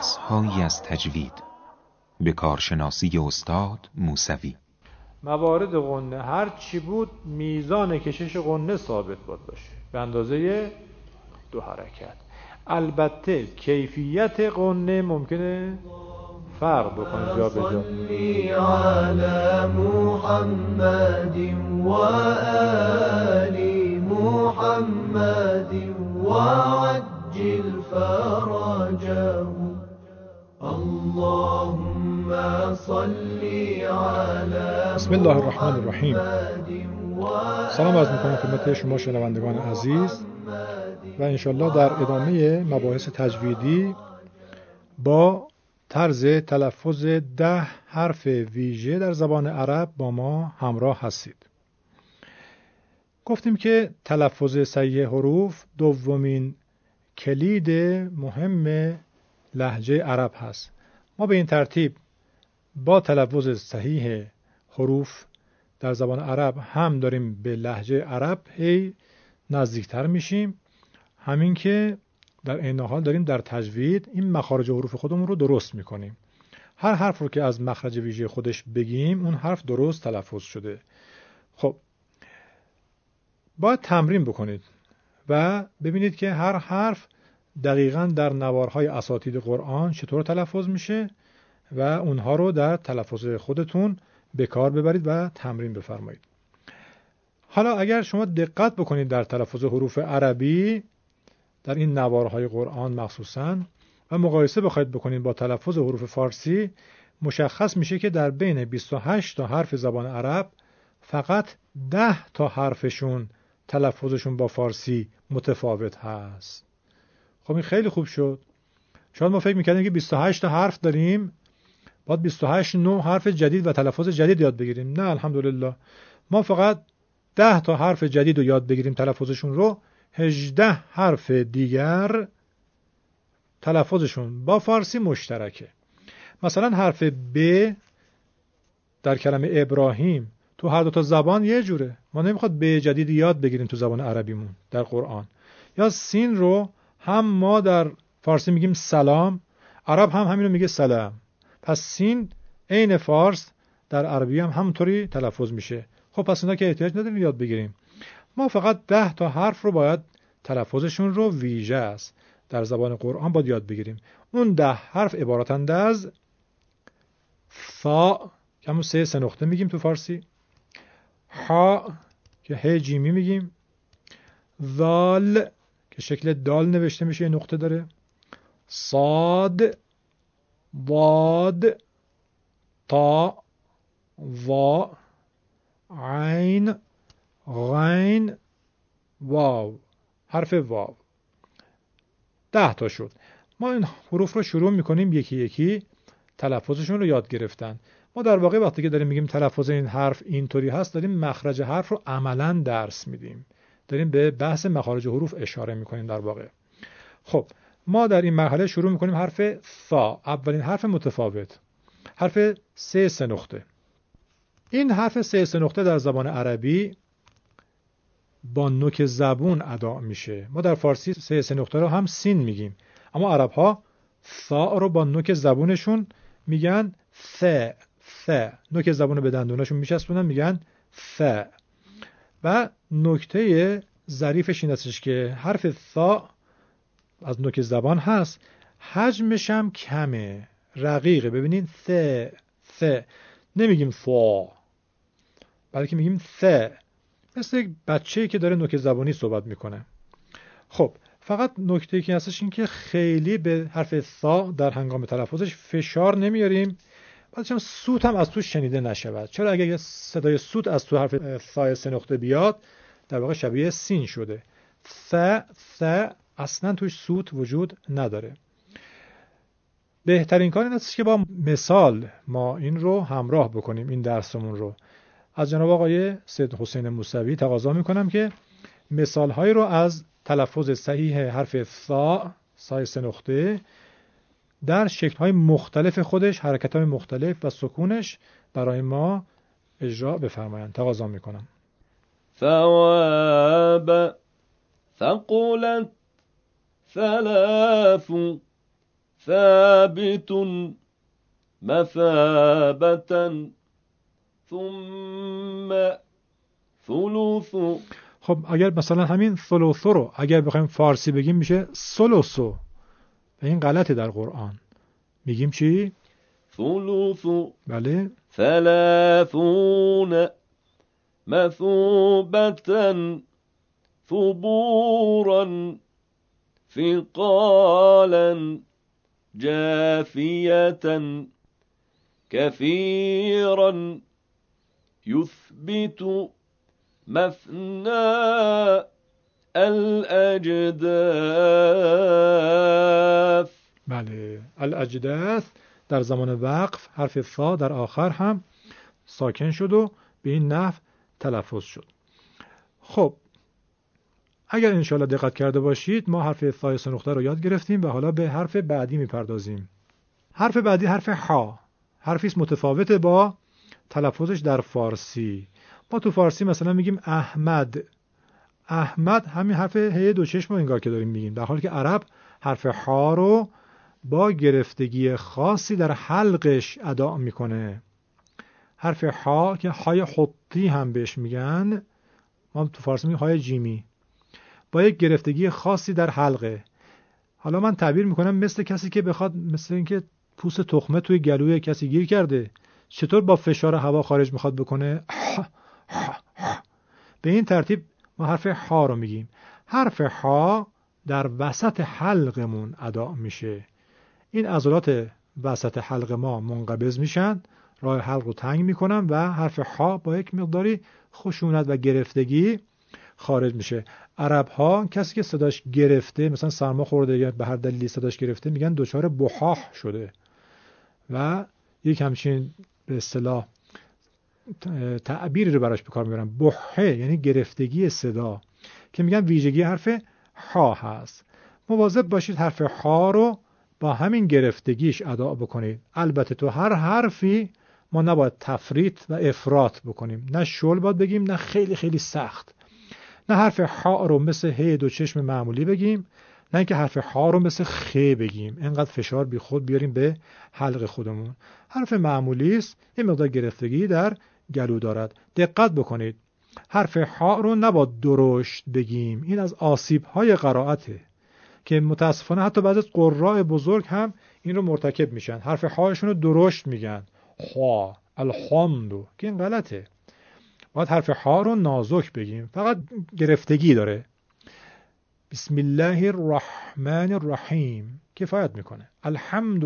درس هایی از تجوید. به کارشناسی استاد موسوی. موارد قنه هر چی بود میزان کشش قنه ثابت باد باشه. به اندازه دو حرکت. البته کیفیت قنه ممکنه فرق بکنه جا به جا. محمد و محمد و اللهم صل على بسم الله الرحمن الرحیم. سلام از می‌کنم خدمت شما شنوندگان عزیز. و انشالله در ادامه مباحث تجویدی با طرز تلفظ ده حرف ویژه در زبان عرب با ما همراه هستید. گفتیم که تلفظ صحیح حروف دومین کلید مهم لحجه عرب هست. ما به این ترتیب با تلفظ صحیح حروف در زبان عرب هم داریم به لحجه عرب هی نزدیکتر میشیم. همین که در این حال داریم در تجوید این مخارج حروف خودمون رو درست می‌کنیم. هر حرف رو که از مخرج ویژه خودش بگیم اون حرف درست تلفظ شده. خب باید تمرین بکنید و ببینید که هر حرف دقیقا در نوارهای اساتید قرآن چطور تلفظ میشه و اونها رو در تلفظ خودتون به کار ببرید و تمرین بفرمایید. حالا اگر شما دقت بکنید در تلفظ حروف عربی در این نوارهای قرآن مخصوصا و مقایسه بخواید بکنید با تلفظ حروف فارسی مشخص میشه که در بین 28 تا حرف زبان عرب فقط 10 تا حرفشون تلفظشون با فارسی متفاوت هست. خب این خیلی خوب شد. شاید ما فکر می‌کردیم که 28 تا حرف داریم باید 28 نوع حرف جدید و تلفظ جدید یاد بگیریم. نه الحمدلله. ما فقط 10 تا حرف جدید رو یاد بگیریم تلفظشون رو. 18 حرف دیگر تلفظشون با فارسی مشترکه. مثلا حرف ب در کلمه ابراهیم تو هر دو تا زبان یه جوره. ما نمی‌خواد به جدید یاد بگیریم تو زبان عربیمون در قرآن. یا سین رو هم ما در فارسی میگیم سلام عرب هم همین رو میگه سلام. پس سین عین فارس در عربی هم همونطوری تلفظ میشه. خب پس اینا که احتیاج نداریم یاد بگیریم. ما فقط ده تا حرف رو باید تلفظشون رو ویژه است. در زبان قرآن باید یاد بگیریم. اون ده حرف عبارتند از فا که همون سه سه نقطه میگیم تو فارسی. ها که ه جیمی میگیم. ذال که شکل دال نوشته میشه یه نقطه داره. صاد واد تا وا عین غین واو. حرف واو. ده تا شد. ما این حروف رو شروع می‌کنیم یکی یکی. تلفظشون رو یاد گرفتن. ما در واقع وقتی که داریم میگیم تلفظ این حرف اینطوری هست داریم مخرج حرف رو عملا درس میدیم. داریم به بحث مخارج حروف اشاره می‌کنیم در واقع. خب ما در این مرحله شروع می‌کنیم حرف ثا اولین حرف متفاوت. حرف سه سه نقطه. این حرف سه سه نقطه در زبان عربی با نوک زبون ادا میشه. ما در فارسی سه سه نقطه رو هم سین میگیم. اما عرب ها ثا رو با نوک زبونشون میگن ث ث. نوک زبون به دندوناشون میچسبونن میگن ث. و نکته ظریفش این هستش که حرف ثا از نوک زبان هست. حجمش هم کمه. رقیقه. ببینین ث ث. نمیگیم فا بلکه میگیم ث. مثل یک بچه که داره نوک زبانی صحبت می‌کنه. خب فقط نکته که هستش این که خیلی به حرف ثا در هنگام تلفظش فشار نمیاریم. بعدش هم سوت هم از تو شنیده نشود. چرا اگر صدای سوت از تو حرف ثای سه نقطه بیاد در واقع شبیه سین شده. ث ث اصلا توش سوت وجود نداره. بهترین کار این است که با مثال ما این رو همراه بکنیم این درسمون رو. از جناب آقای سید حسین موسوی تقاضا می‌کنم که مثال های رو از تلفظ صحیح حرف ثا سای سه نقطه در شکل های مختلف خودش حرکت های مختلف و سکونش برای ما اجرا بفرمایند. تقاضا می‌کنم. ثواب ثقلت ثلاث ثابت مثابة ثم ثلث. خب اگر مثلا همین ثلثو رو اگر بخوایم فارسی بگیم میشه ثلثو و این غلطه در قرآن میگیم چی؟ ثلث بله ثلاثون مثوبة ثبورا ثقالا جافية كثيرا يثبت مثنى الأجداث. بله الاجداث در زمان وقف حرف فا در آخر هم ساکن شد و به این نحو تلفظ شد. خب اگر انشاءالله دقت کرده باشید ما حرف فای نقطه رو یاد گرفتیم و حالا به حرف بعدی می‌پردازیم. حرف بعدی حرف ها حرفی است متفاوته با تلفظش در فارسی. ما تو فارسی مثلا میگیم احمد. احمد همین حرف هی دو چشم انگار که داریم میگیم. در حالی که عرب حرف ها رو با گرفتگی خاصی در حلقش ادا می‌کنه. حرف ها که های حطی هم بهش میگن ما تو فارسی میگیم های جیمی. با یک گرفتگی خاصی در حلقه. حالا من تعبیر می‌کنم مثل کسی که بخواد مثل اینکه پوست تخمه توی گلوی کسی گیر کرده. چطور با فشار هوا خارج می‌خواد بکنه؟ به این ترتیب ما حرف ها رو میگیم. حرف ها در وسط حلقمون ادا میشه. این عضلات وسط حلق ما منقبض میشن راه حلق رو تنگ می‌کنن و حرف ها با یک مقداری خشونت و گرفتگی خارج میشه. عرب ها کسی که صداش گرفته مثلا سرما خورده یا به هر دلیلی صداش گرفته میگن دچار بحاح شده. و یک همچین به اصطلاح تعبیری رو براش به کار می‌برن. بحه یعنی گرفتگی صدا که میگن ویژگی حرف ها هست. مواظب باشید حرف ها رو با همین گرفتگیش ادا بکنید. البته تو هر حرفی ما نباید تفریط و افراط بکنیم. نه شل باید بگیم نه خیلی خیلی سخت. نه حرف ها رو مثل هی دو چشم معمولی بگیم نه اینکه حرف ها رو مثل خ بگیم. اینقدر فشار بی خود بیاریم به حلق خودمون. حرف معمولی است. این مقدار گرفتگی در گلو دارد. دقت بکنید. حرف ها رو نباید درشت بگیم. این از آسیب های قرائته که متاسفانه حتی بعضی از قراء بزرگ هم این رو مرتکب میشن. حرف هایشون رو درشت میگن. ها الحمدو که این غلطه. باید حرف ها رو نازک بگیم. فقط گرفتگی داره. بسم الله الرحمن الرحیم. کفایت می‌کنه. الحمد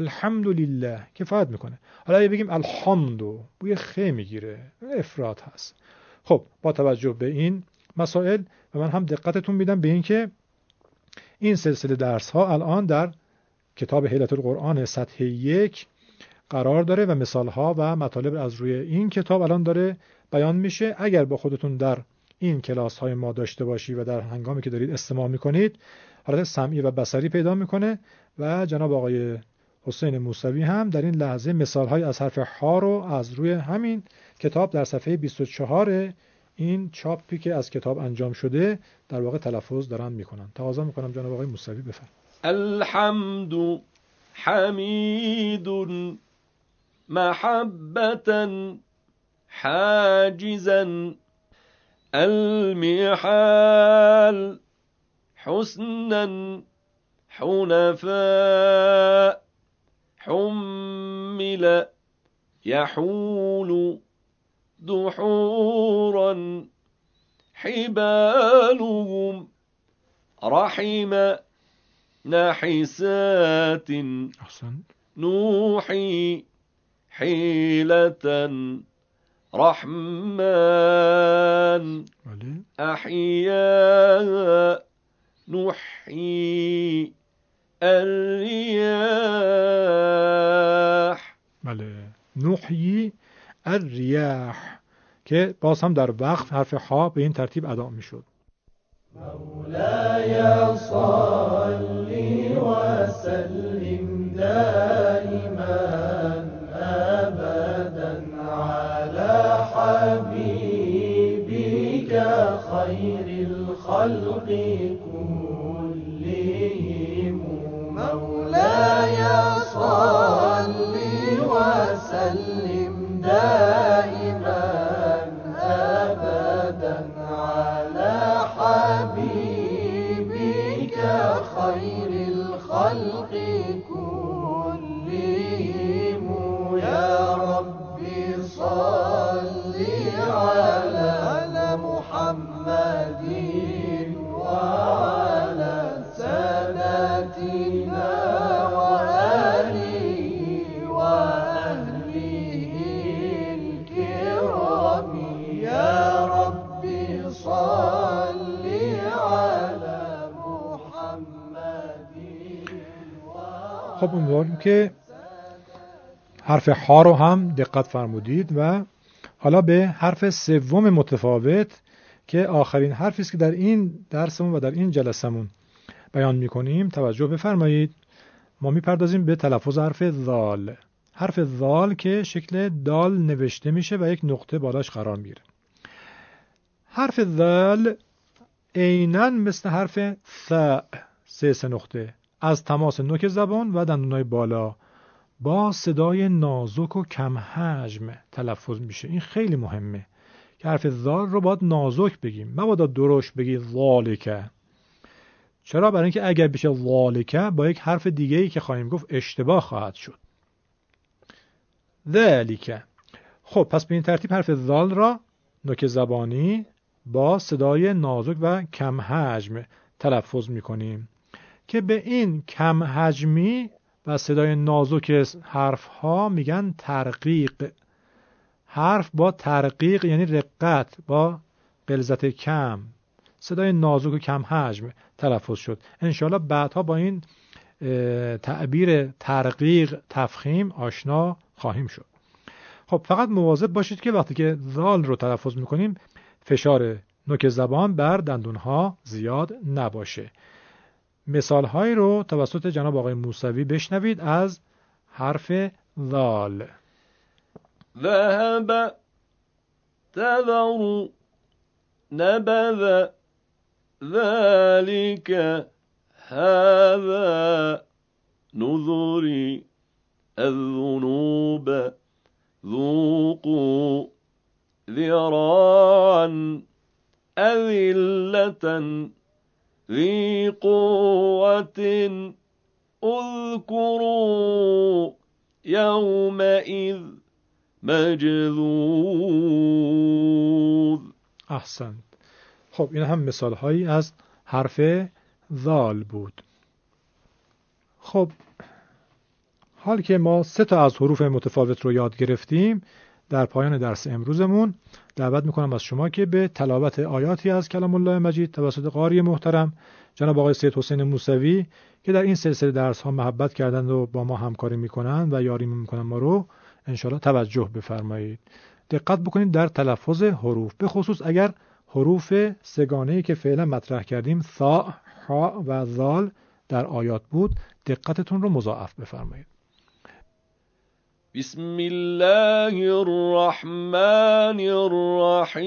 الحمد لله کفایت می‌کنه. حالا اگه بگیم الحمد بوی خه می‌گیره. افراد هست. خب با توجه به این مسائل و من هم دقتتون میدم به اینکه این سلسله درس ها الان در کتاب حیلت القرآن سطح یک قرار داره و مثال ها و مطالب از روی این کتاب الان داره بیان میشه. اگر با خودتون در این کلاس های ما داشته باشی و در هنگامی که دارید استماع می‌کنید حالت سمعی و بصری پیدا می‌کنه و جناب آقای حسین موسوی هم در این لحظه مثال های از حرف ها رو از روی همین کتاب در صفحه 24 این چاپی که از کتاب انجام شده در واقع تلفظ دارن می‌کنن. تقاضا می‌کنم جناب آقای موسوی بفرم الحمد حمید محبة حاجزا المحال حسنا حنفاء. حمل يحول دحورا حبالهم رحم نحسات نوحي حيلة رحمن أحياء نحيي الرياح. بله. نحیی الرياح که باز هم در وقف حرف ها به این ترتیب ادا می شد مولاي و وسلم دائما أبدا على حبيبك خير الخلق. خب امیدواریم که حرف ها رو هم دقت فرمودید و حالا به حرف سوم متفاوت که آخرین حرفی است که در این درسمون و در این جلسمون بیان می‌کنیم توجه بفرمایید. ما می‌پردازیم به تلفظ حرف ذال. حرف ذال که شکل دال نوشته میشه و یک نقطه بالاش قرار می‌گیره. حرف ذال عینا مثل حرف ث سه سه نقطه. از تماس نوک زبان و دندونای بالا با صدای نازک و کم حجم تلفظ میشه. این خیلی مهمه که حرف ذال رو باید نازک بگیم. مبادا درشت بگی ذالکه چرا؟ برای اینکه اگر بشه ذالکه با یک حرف دیگه ای که خواهیم گفت اشتباه خواهد شد. ذالکه خب پس به این ترتیب حرف ذال را نوک زبانی با صدای نازک و کم حجم تلفظ می‌کنیم. که به این کم حجمی و صدای نازک حرف ها میگن ترقیق. حرف با ترقیق یعنی رقت با قلزت کم. صدای نازک و کم حجم تلفظ شد. انشاءالله بعدها با این تعبیر ترقیق تفخیم آشنا خواهیم شد. خب فقط مواظب باشید که وقتی که زال رو تلفظ می‌کنیم فشار نوک زبان بر دندون ها زیاد نباشه. مثال هایی رو توسط جناب آقای موسوی بشنوید از حرف ذال ذهب تذر نبذ ذلك هذا نذري الذنوب ذوقوا ذراعا أذلة. ذي قوة اذكروا يومئذ مجذوذ احسنت. خب این هم مثال هایی از حرف ذال بود. خب حال که ما سه تا از حروف متفاوت رو یاد گرفتیم در پایان درس امروزمون دعوت می‌کنم از شما که به تلاوت آیاتی از کلام الله مجید توسط قاری محترم جناب آقای سید حسین موسوی که در این سلسله درس ها محبت کردند و با ما همکاری می‌کنند و یاری می‌کنند ما رو انشالله توجه بفرمایید. دقت بکنید در تلفظ حروف به خصوص اگر حروف سگانه که فعلا مطرح کردیم ثا، ها و زال در آیات بود دقتتون رو مضاعف بفرمایید. بسم الله الرحمن الرحيم.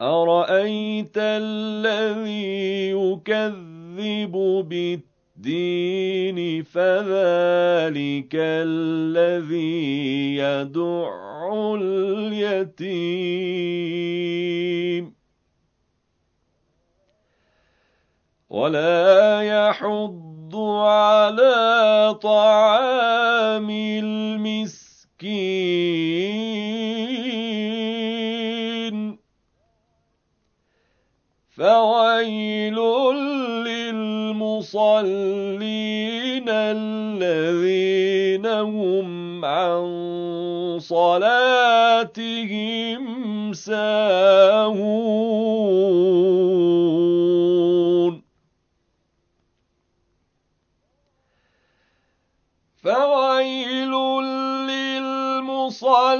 أرأيت الذي يكذب بالدين فذلك الذي يدع اليتيم. ولا يحض على طعام المسكين. فويل للمصلين الذين هم عن صلاتهم ساهون.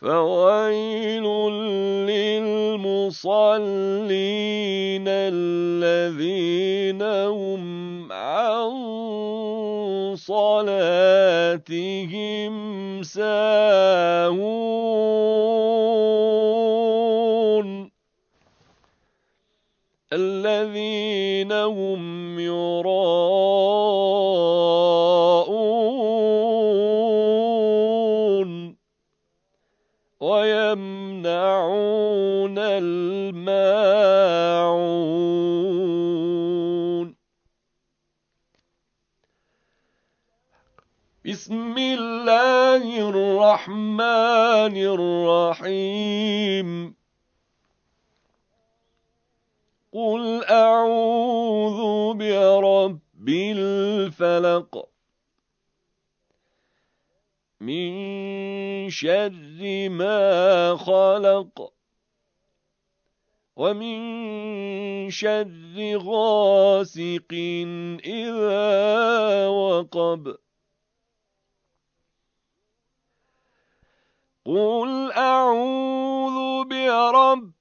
فويل للمصلين الذين هم عن صلاتهم ساهون الذين هم يراءون ويمنعون الماعون. بسم الله الرحمن الرحيم. قل أعوذ برب الفلق. من شر ما خلق ومن شر غاسق إذا وقب. قل أعوذ برب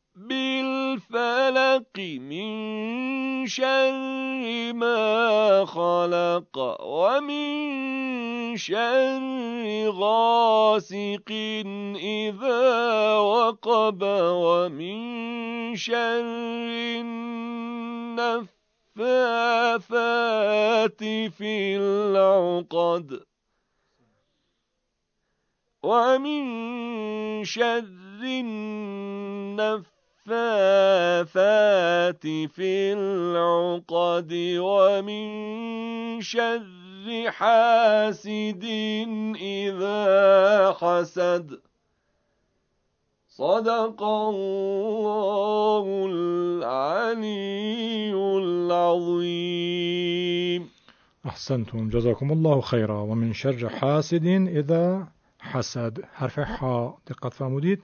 الفلق من شر ما خلق ومن شر غاسق إذا وقب ومن شر النفاثات في العقد ومن شر النفاثات في العقد ومن شر حاسد إذا حسد. صدق الله العلي العظيم. أحسنتم. جزاكم الله خیرا و من شر حاسد إذا حسد. حرف ح دقت فرمودید.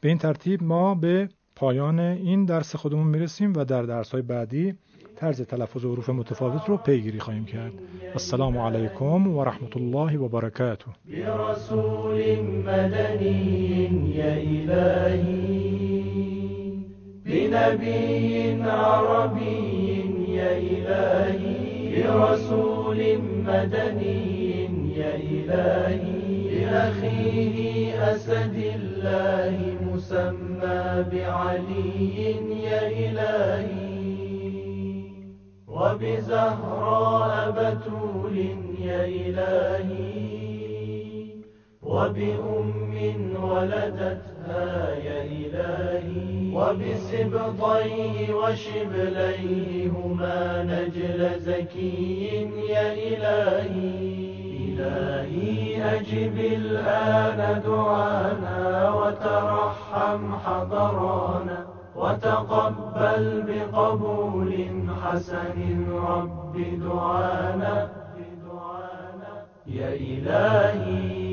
به این ترتیب ما به پایان این درس خودمون می‌رسیم و در درس های بعدی طرز تلفظ حروف متفاوت رو پیگیری خواهیم کرد. السلام علیکم و رحمت الله و برکاته. برسول مدني يا إلهي بنبي عربي يا إلهي برسول مدني يا إلهي بأخيه أسد الله مسمى بعلي يا إلهي. وبزهراء بتول يا إلهي. وبأم ولدتها يا إلهي. وبسبطيه وشبليه هما نجل زكي يا إلهي. إلهي أجب الآن دعانا وترحم حضرانا وتقبل بقبول حسن رب دعانا يا إلهي